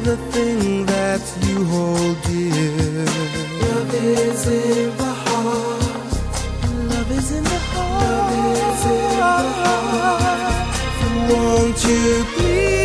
the thing that you hold dear. Love is in the heart. Love is in the heart. Love is in the heart. Won't you please?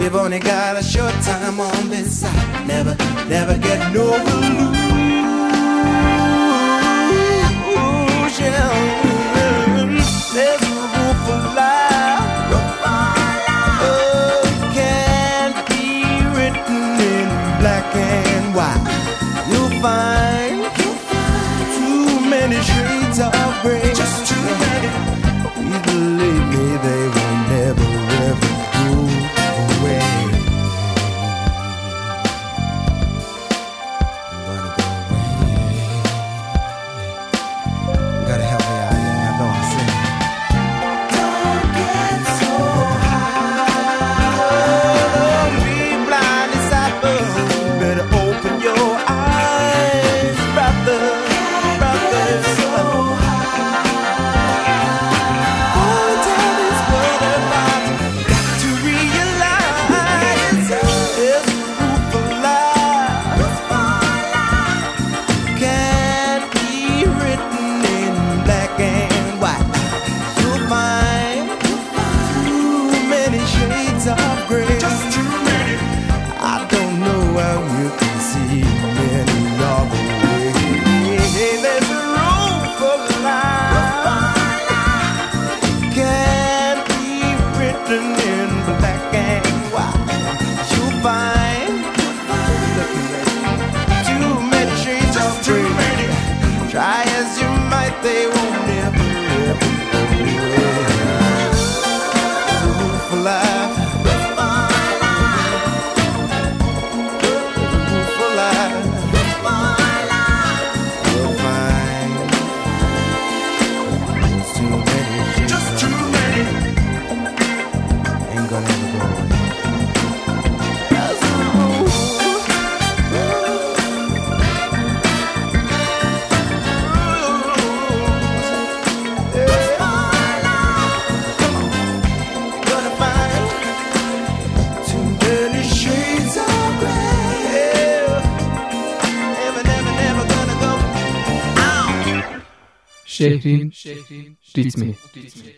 We've only got a short time on this side. Never, never get no illusion. There's rule for. Oh, can't be written in black and white. You'll find too many shades of gray. as you might, they won't ever. Shaking, shaking, shaking, shaking, shaking, shaking, shaking, shaking,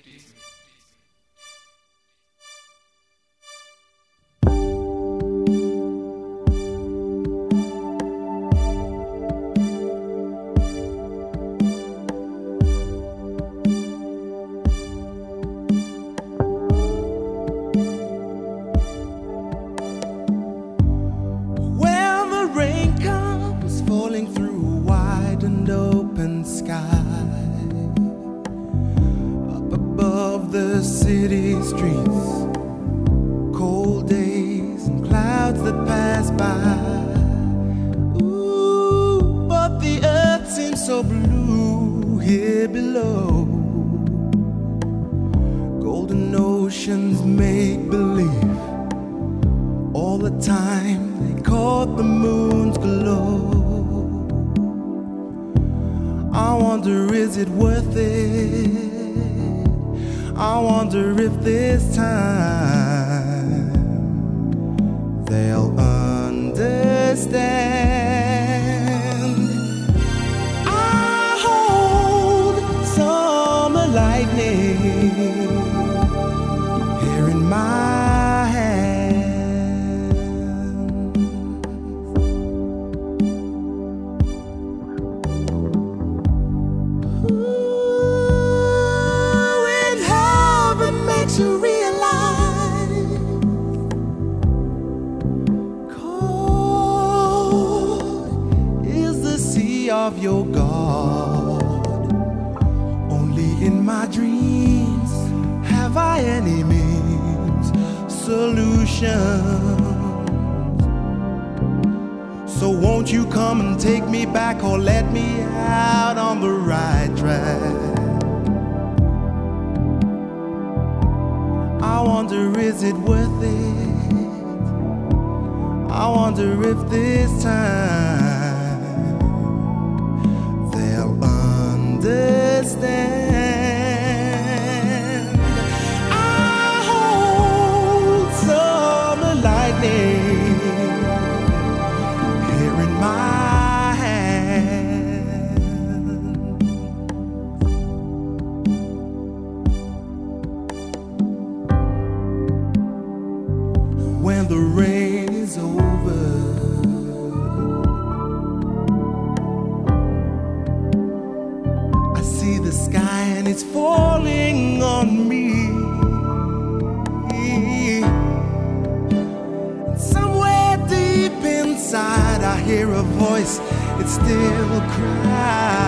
time they caught the moon's glow. I wonder, is it worth it? I wonder if this time they'll understand. emotions. So won't you come and take me back or let me out on the right track? I wonder, is it worth it? I wonder if this time they'll understand. and the rain is over. I see the sky and it's falling on me. And somewhere deep inside, I hear a voice, it still cries.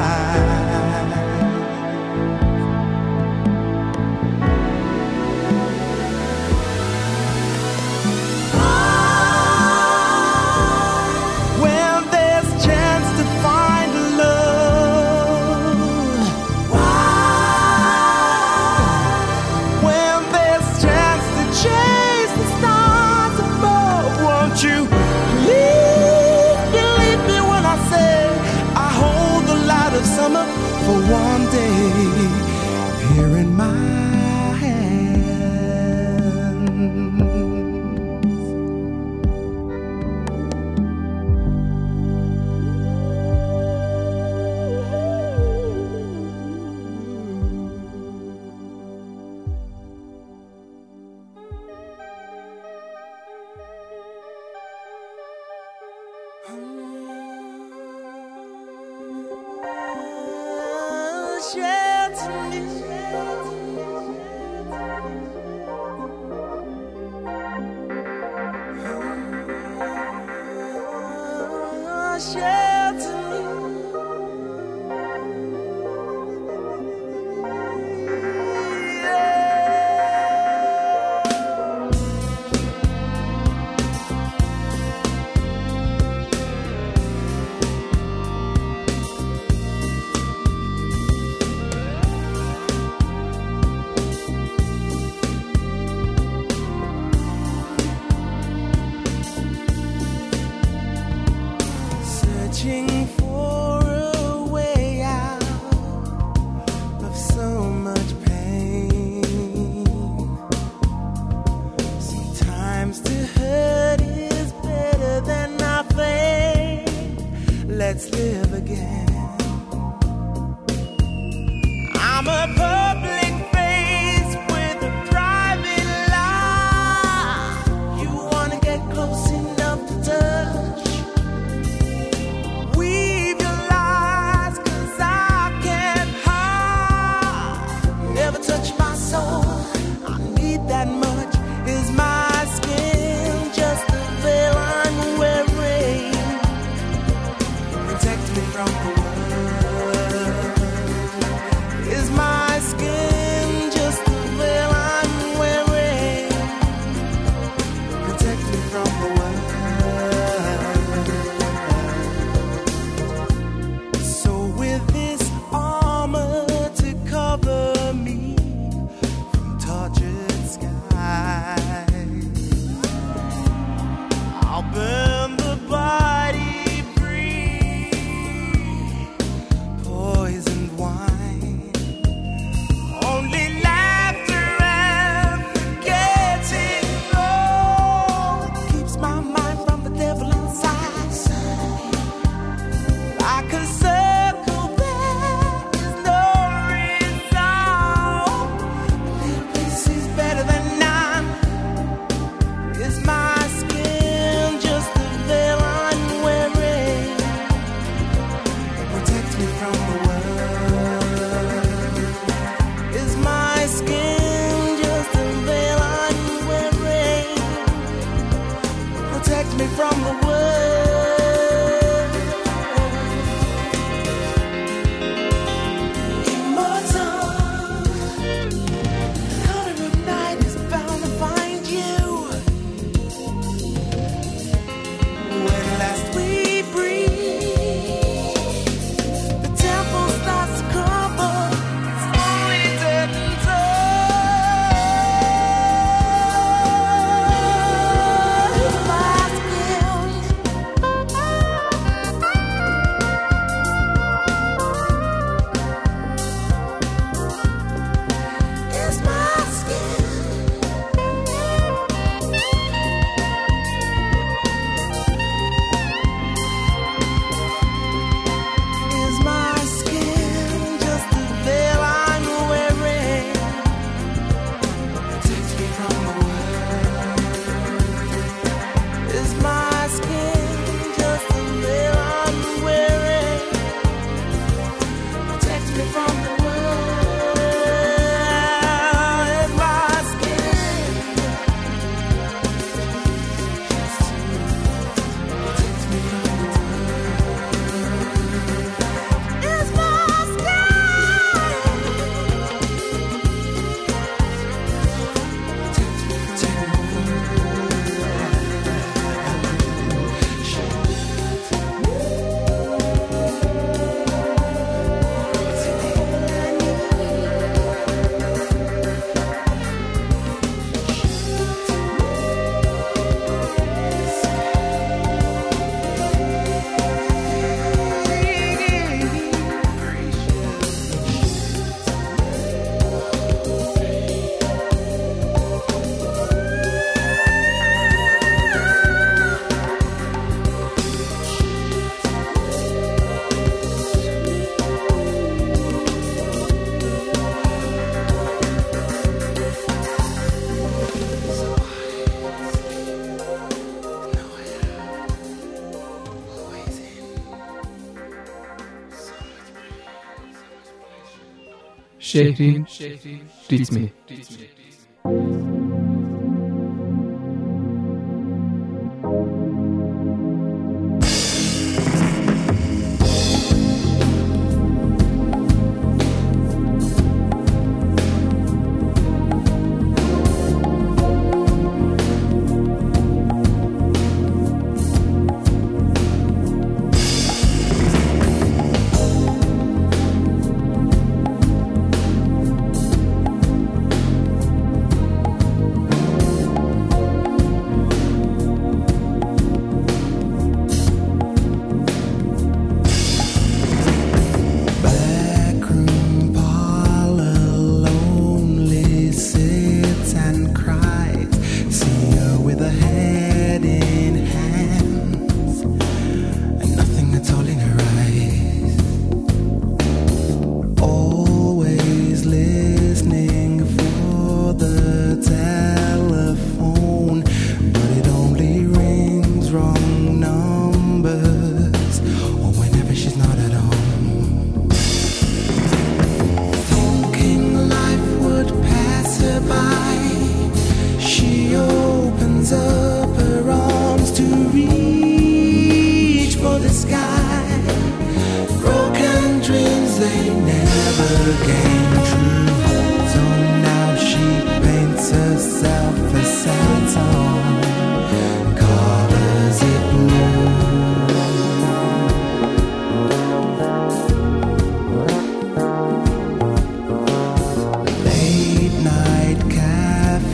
Şehrin ritmi.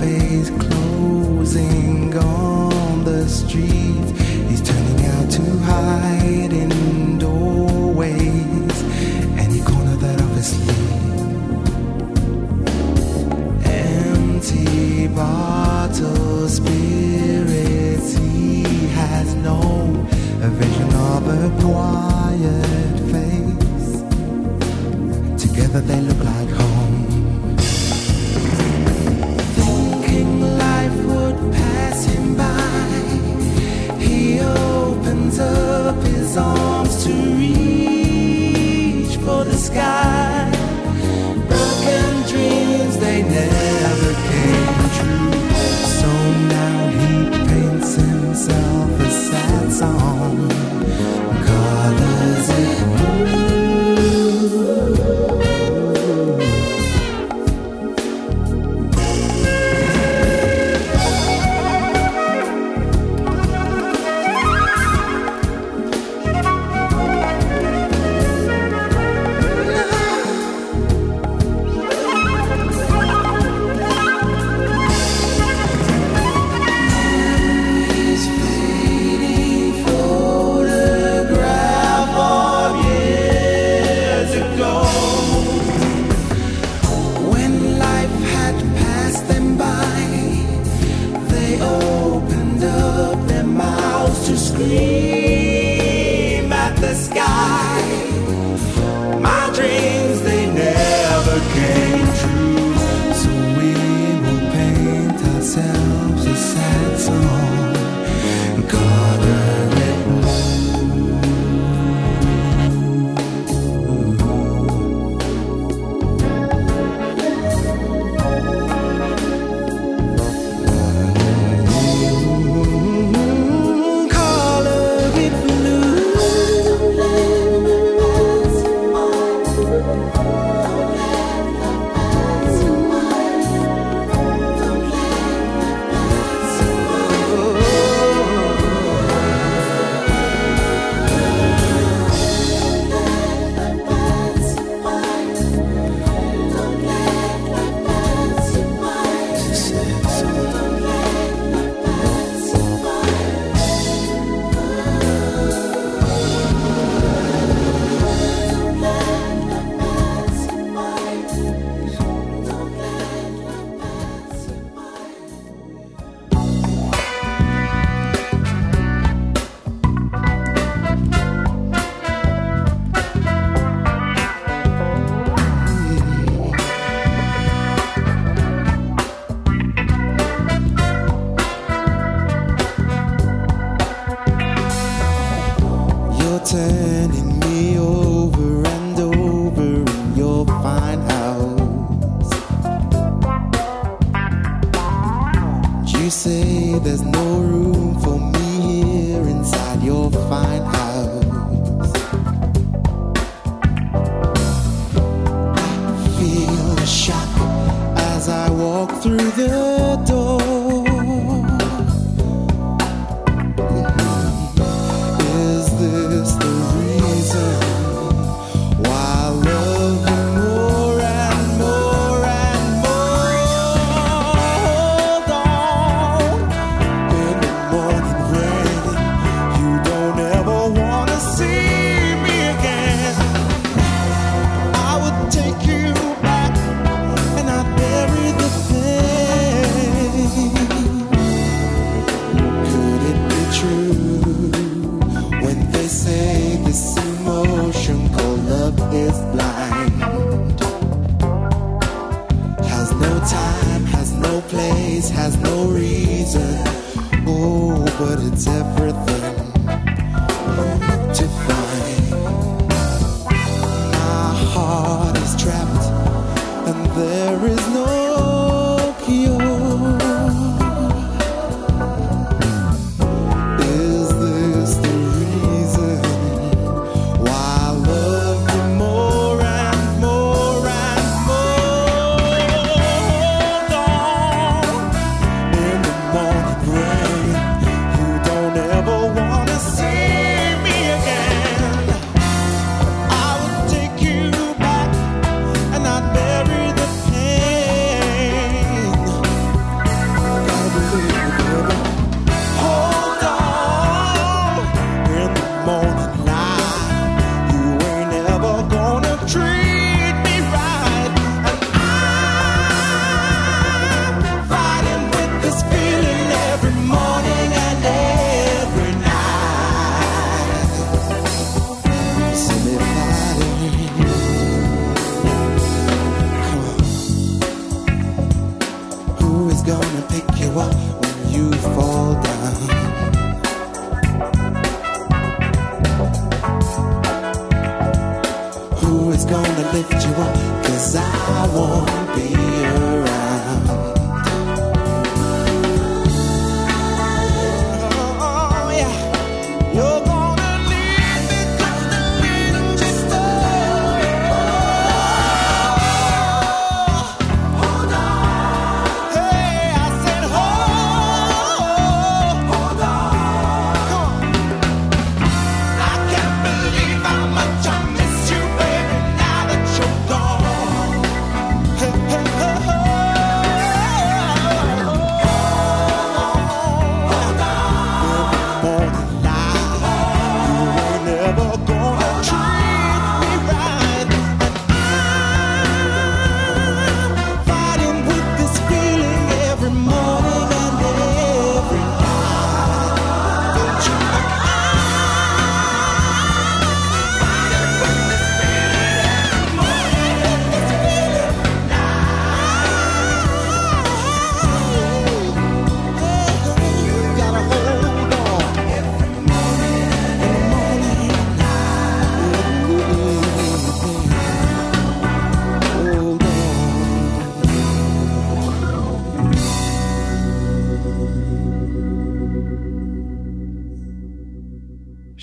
Cafes closing on the street.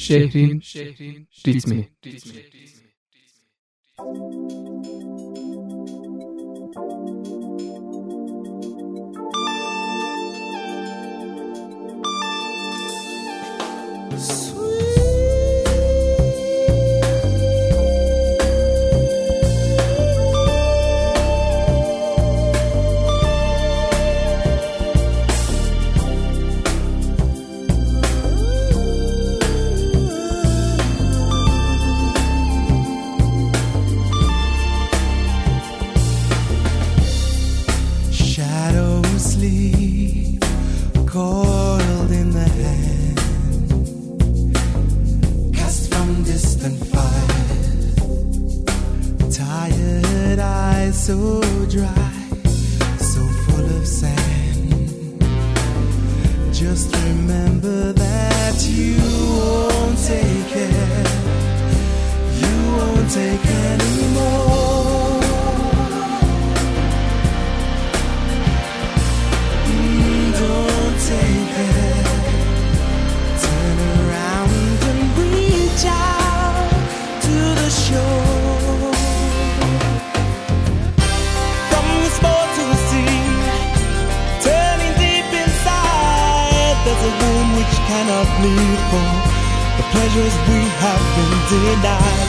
Shahrin Teach Me. Shadows so dry, pleasures we have been denied.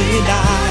Have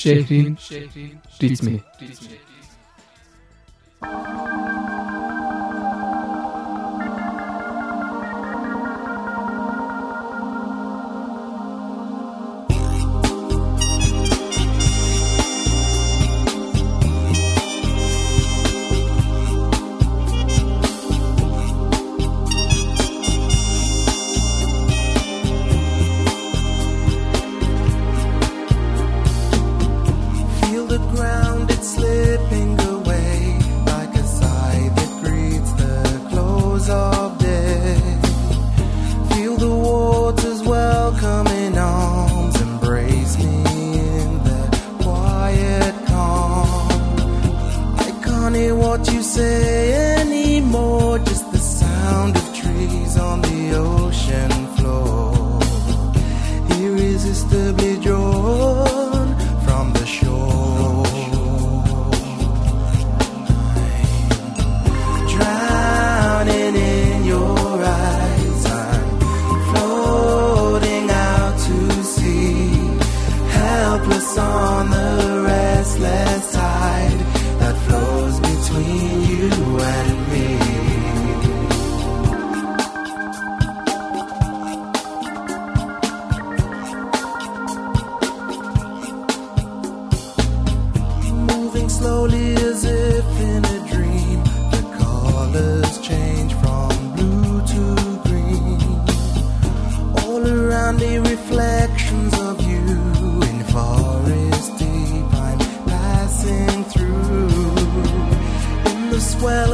Şehrin me.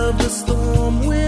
Of the storm,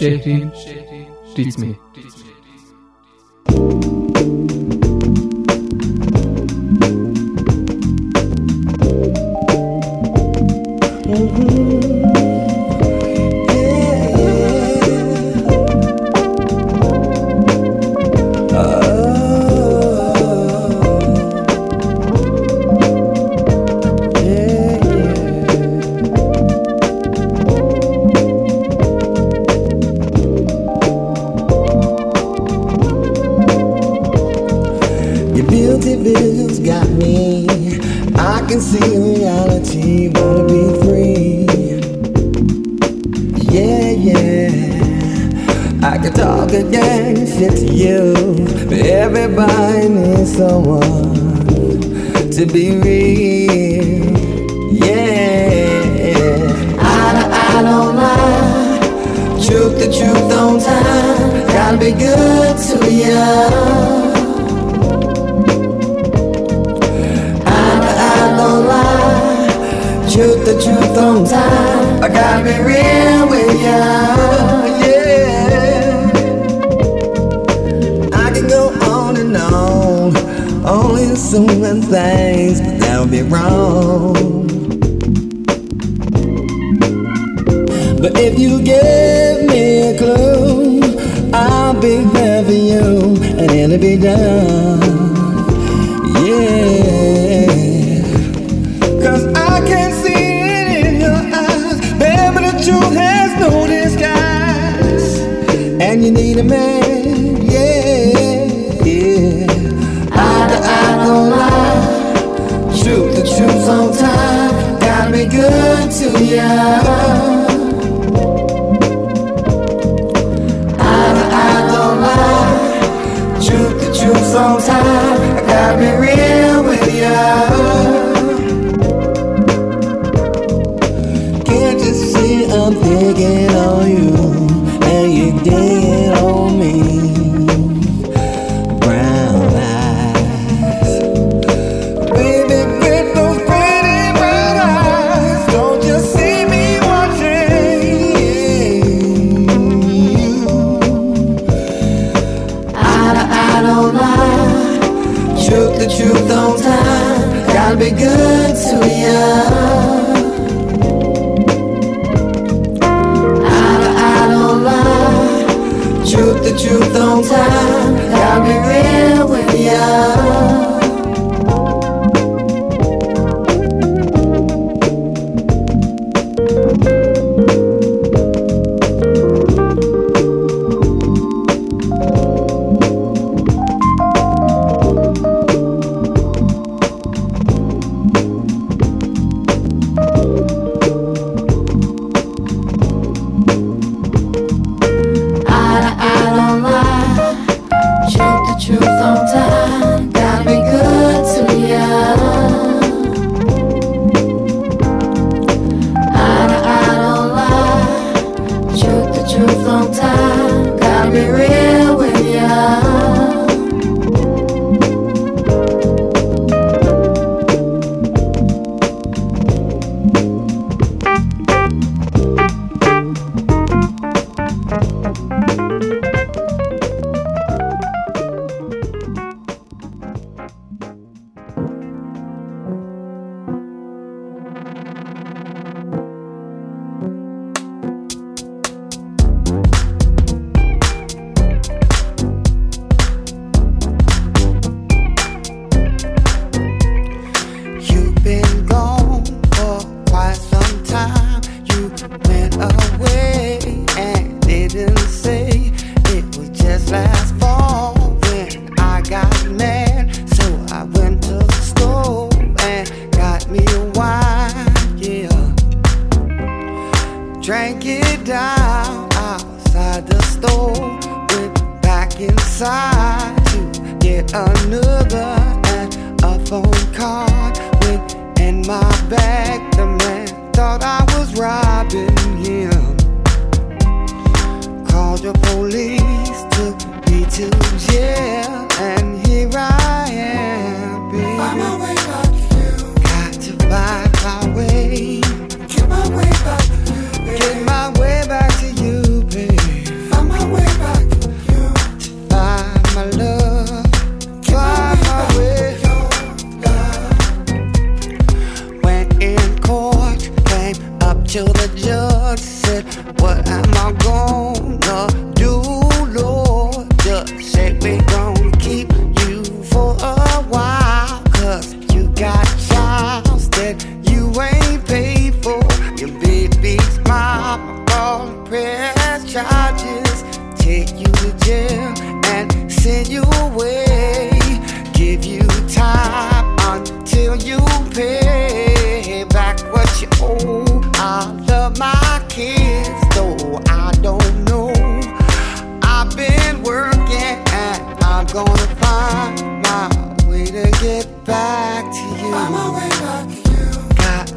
Shaitin, Shaitin, Shaitin, Shaitin, be good to you. I, I don't lie, truth the truth don't time. I gotta be real with you. Yeah. I can go on and on, only assuming things, but they'll be wrong. But if you give me a clue. I'll be there for you, and it'll be done. Yeah. Cause I can see it in your eyes, baby. The truth has no disguise, and you need a man, yeah, yeah. Eye to eye, don't lie. Truth, the truth on time. Gotta be good to you. Time. I gotta be be good to you.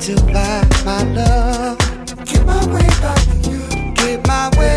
To buy my love. Get my way back to you. Get my way